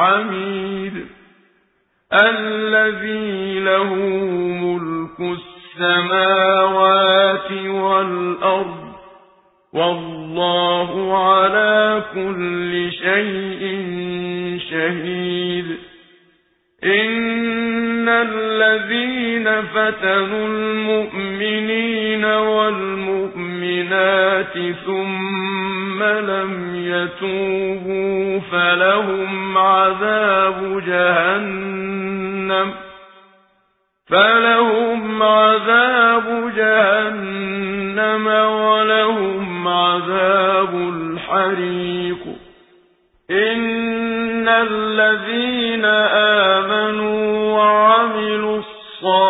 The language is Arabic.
الحميد الذي له ملك السماوات والأرض والله على كل شيء شهيد إن الذين فتنوا المؤمنين والمؤمنات ثم لم يتوبوا فلهم عذاب جهنم فلهم عذاب جهنم ولهم عذاب الحريق إن الذين آمنوا وعملوا الصالحات